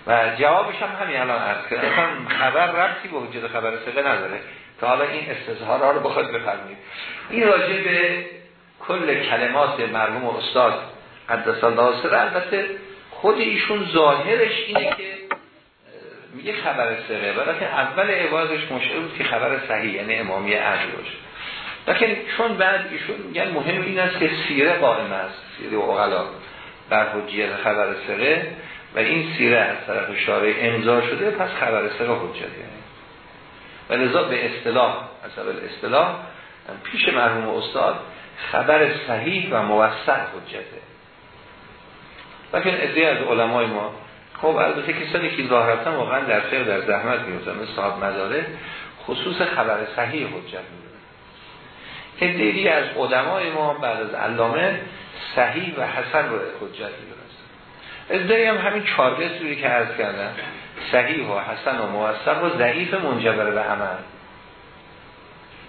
و جوابش هم همین الان عرض کرد خبر ربطی به حجیت خبر استقه نداره. که حالا این استظهارها رو بخواد بفرمید این راجع به کل کلمات مرحوم استاد قدس الله سره البته خود ایشون ظاهرش اینه که میگه خبر سره. که اول عبادش مشعر بود که خبر صحیح یعنی امامی عدل باشه. لیکن چون بعد ایشون میگن مهم این است که سیره قائم است سیره اغلا بر حجیت خبر سره. و این سیره از طرف شارع امضا شده پس خبر سره حجیت و لذا به اصطلاح از اصطلاح پیش مرحوم استاد خبر صحیح و موسط حجته. لیکن ادعای از علمای ما خب البته کسانی که راه رفتن واقعا در فقه در زحمت میوزن مثل صاحب مداره خصوص خبر صحیح حجت می‌دونن دیگه از قدمای ما بعد از علامه صحیح و حسن رو حجت می‌دونن. ادعای هم همین چارگه سوری که عرض کردن صحیح و حسن و موثق و ضعیف منجبر به عمل.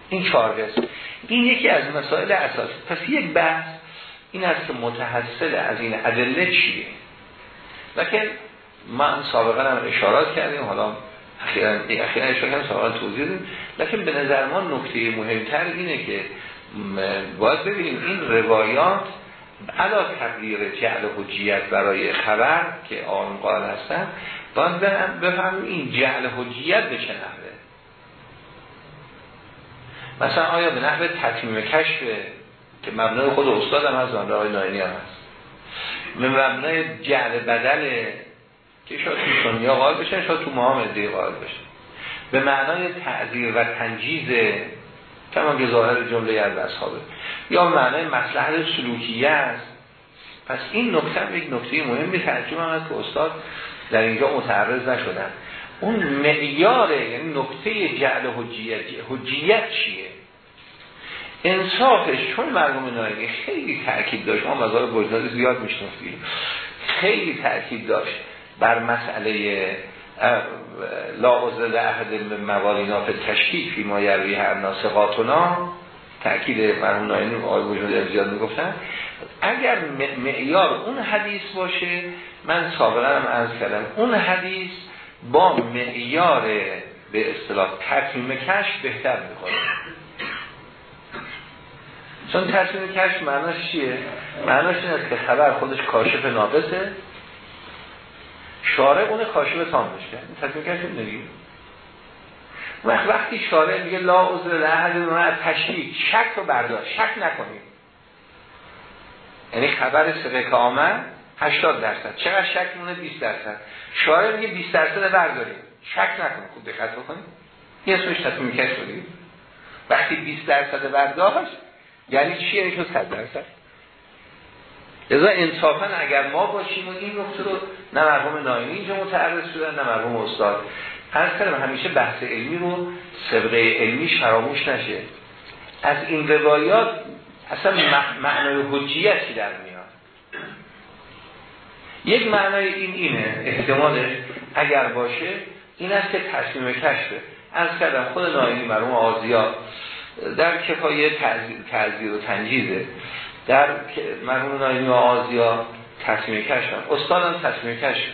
این چارگه این یکی از مسائل اساسی. پس یک بحث این است که متحصل از این ادله چیه؟ لکن من سابقا هم اشارات کردیم حالا اخیرا اخیرا اشاره سابقا توضیح دیم لیکن به نظر ما نکته مهمتر اینه که باید ببینیم این روایات علا تبلیغ جعل حجیت برای خبر که آن قال هستن باید بفهم این جعل حجیت به چه نحوه. مثلا آیا به نحوه تطمیم کشف که مبنای خود استادم هست و آقای ناینی هم هست. مبنای جعل بدل که شاید تو سنیا قائل بشن شاید تو محامده قائل بشن. به معنای تعذیر و تنجیز کما که ظاهر جمله از اصحابه. یا معنای مسلحه سلوکیه است. پس این نکته یک نکته مهمی ترجمه هم که استاد در اینجا متعرض نشدن. اون معیاره یعنی نکته جعل حجیت حجیت چیه؟ انصافش چون مرحوم نایمی خیلی تاکید داشت. ما مزار بجدادی زیاد میشنفتیم خیلی تاکید داشت. بر مسئله لا ازل احد موالینا به تشکیل فی ما یروی هر ناسقاتنا تأکید مرحوم نایمی آقای وجود زیاد می‌گفتن. اگر معیار اون حدیث باشه من سابقا هم عرض کردم اون حدیث با معیار به اصطلاح تکمیم کشف بهتر می‌کنه چون تصمیم کشف معناش چیه؟ معناش این که خبر خودش کاشف ناقصه. شارع اون کاشف تام بشه تصمیم کشف نگیم وقتی شارع میگه لا عذر لحظه من تشریک شک رو برداشت شک نکنیم یعنی خبر سقه که آمد 80 درصد. چقدر شک مونه 20 درصد. شارع میگه 20 درصد برداریم. شک نکنیم خوب دقت بکنیم یه اسمش تصمیم بودیم وقتی 20 درصد برداشت یعنی چیه یعنی شد 100 درصد. ازا انصافا اگر ما باشیم و این نقطه رو نه مرحوم ناینی اینجا متعرض شدن نه مرحوم استاد. هر کردم همیشه بحث علمی رو سبقه علمی فراموش نشه. از این روایات اصلا معنای حجیتی در میاد. یک معنای این اینه احتمالش اگر باشه این است که تصمیم کشفه از کردم خود ناینی مرحوم آزیا در کفایه تعذیر و تنجیزه. در مرحوم ناینی و آزیا تصمیم کشف استادم تصمیم کشف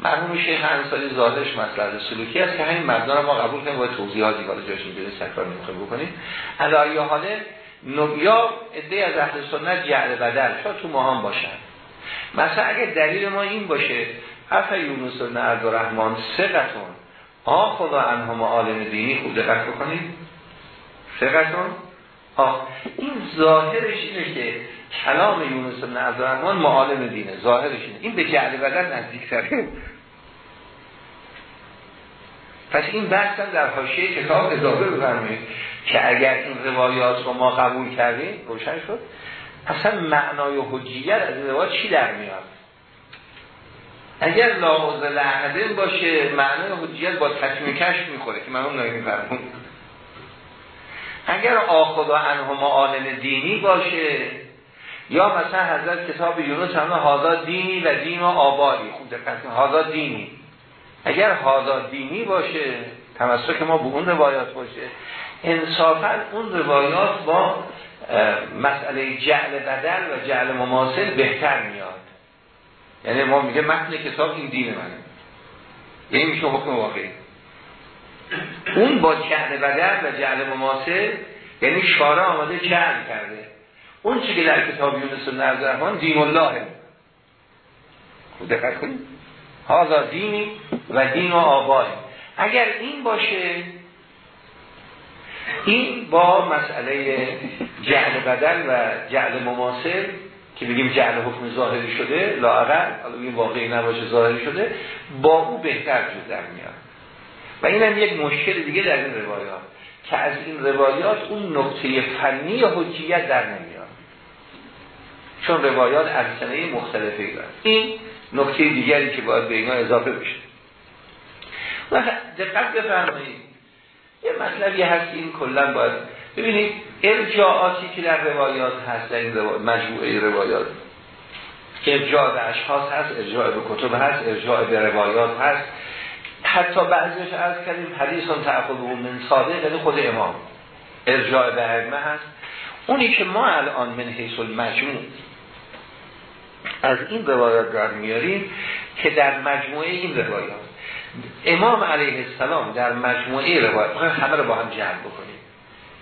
مرحوم شیخ انصاری زادش مسئله سلوکی است که همین مبنا ما قبول کنیم با توضیحاتی حالا جاش اینجوری سکرار نمی‌خوایم بکنیم. علایه حاله یا عده از اهل سنت جعل بدل شاید تو ما هم باشن. مثلا اگه دلیل ما این باشه حرف یونس بن عبدالرحمن سقتون خدا انها عالم دینی خوب دقت بکنید. سقتون آه این ظاهرش اینه که کلام یونس بن عبدالرحمن معالم دینه ظاهرش اینه. این به جعل بدل نزدیک تره. پس این بحث در حاشیه کتاب اضافه بفرمایید که اگر این روایات رو ما قبول کردیم روشن شد. اصلا معنای حجیت از این روایات چی در میاد؟ اگر لاحظه لعنده باشه معنای حجیت با تصمیم کشف می‌خوره که من اون نایی میفرمون اگر آخذ و انهم عالم دینی باشه یا مثلا حضرت کتاب یونس همه هادا دینی و دین و آبادی خوب دقت هادا دینی. اگر هادا دینی باشه تمسک ما به اون روایات باشه. انصافا اون روایات با مسئله جعل بدل و جعل مماثل بهتر میاد. یعنی ما میگه متن کتاب این دین منه. یعنی میشه حکم واقعی. اون با جعل بدل و جعل مماثل یعنی شارع آمده جعل کرده. اون چی که در کتاب یونس و نرزرمان دین الله. خود دقت کنید. هازا دینی و دین و آبایی. اگر این باشه این با مسئله جعل بدل و جعل مماثل که بگیم جعل حکم ظاهری شده لاغر حالا این واقعی نباشه ظاهری شده با او بهتر جو در میاد. و این هم یک مشکل دیگه در این روایات که از این روایات اون نقطه فنی حجیت در نمیاد. چون روایات افسانه مختلفی دارن. این نکته دیگری که باید به اینا اضافه بشه. و دقت بفرمایید. یه مطلبی هست این کلا باید ببینید ارجاعاتی که در روایات هست در این مجموعه روایات. ارجاع به اشخاص هست ارجاع به کتب هست ارجاع به روایات هست. حتی بعضیش از کردیم حدیثان تعقل من ساده یعنی خود امام. ارجاع به علمه هست. اونی که ما الان من حیث المجموع از این روایات در میاریم که در مجموعه این روایات. امام علیه السلام در مجموعه روایات همه رو با هم جمع بکنیم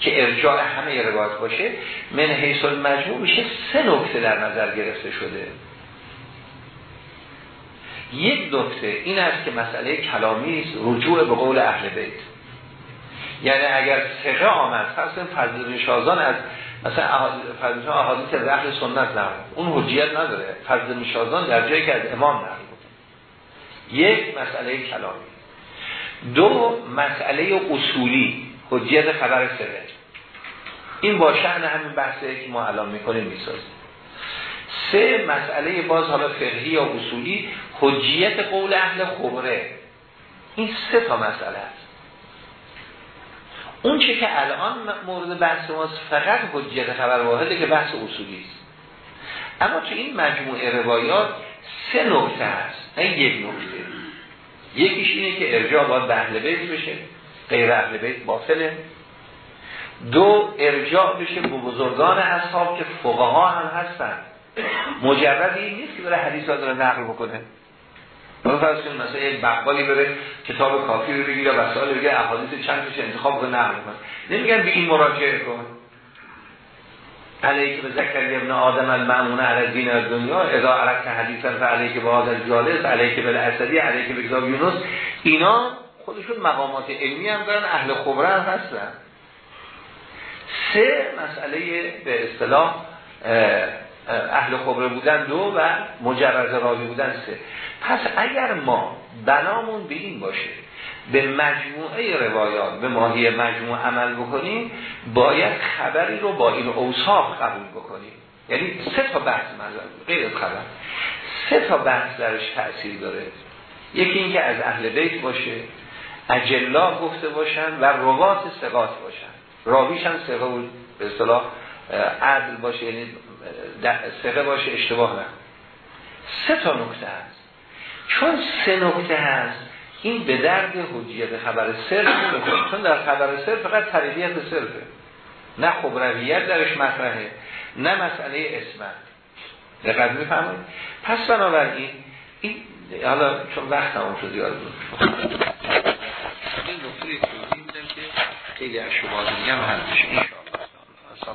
که ارجاع همه روایت باشه. من حیث المجموع میشه سه نکته در نظر گرفته شده. یک نکته این است که مسئله کلامی است رجوع به قول اهل بیت. یعنی اگر سقه آمد فرض فضل شازان از مثلا فضل احادیث رحل سنت نه اون حجیت نداره. فضل شازان در جایی که از امام نقل یک مسئله کلامی. دو مسئله اصولی حجیت خبر سره این با شأن همین بحثه که ما الان می‌کنیم می‌سازیم. سه مسئله باز حالا فقهی یا اصولی حجیت قول اهل خبره این سه تا مسئله است. اون چه که الان مورد بحث ماست فقط حجیت خبر واحده که بحث اصولی است. اما تو این مجموعه روایات سه نکته هست نه یک نکته. یکیش اینه که ارجاع باید به اهل بیت بشه غیر اهل بیت باطله. دو ارجاع بشه به بزرگان اصحاب که فقها هم هستن. مجرد این نیست که بره حدیث ها داره نقل بکنه. مثلا فرض کنید مثلا یک بقالی بره کتاب کافی رو بگیره و سال بگه احادیث چند تاش انتخاب کنه نقل کنه. نمیگن به این مراجعه کن. علیه که به ذکر ابن آدم المعمونه علی دین دنیا اذا عرفت حدیثا فعلیه که به حاضر جالس علیه که به اسدی علیه که به کتاب یونس اینا خودشون مقامات علمی هم دارن اهل خبره هم هستن. سه مسئله به اصطلاح اهل خبره بودن دو و مجرد راوی بودن سه. پس اگر ما بنامون به این باشه به مجموعه روایات به ماهی مجموعه عمل بکنیم باید خبری رو با این اوصاف قبول بکنیم. یعنی سه تا بحث مزد غیر خبر. سه تا بحث درش تأثیر داره. یکی اینکه از اهل بیت باشه اجلا گفته باشن و روات سقات باشن. راویش هم بود به اصطلاح عدل باشه یعنی سقه باشه اشتباه نه سه تا نکته هست. چون سه نکته هست این به درد حجیت خبر صرف نمی‌خوره چون در خبر صرف فقط تریدیت صرفه. نه خبرویت درش مطرحه نه مسئله اسمت دقت می‌فهمید پس بنابراین این حالا چون وقت تمام شد یاد بود. این نکته که خیلی از شما دیگه هم هستش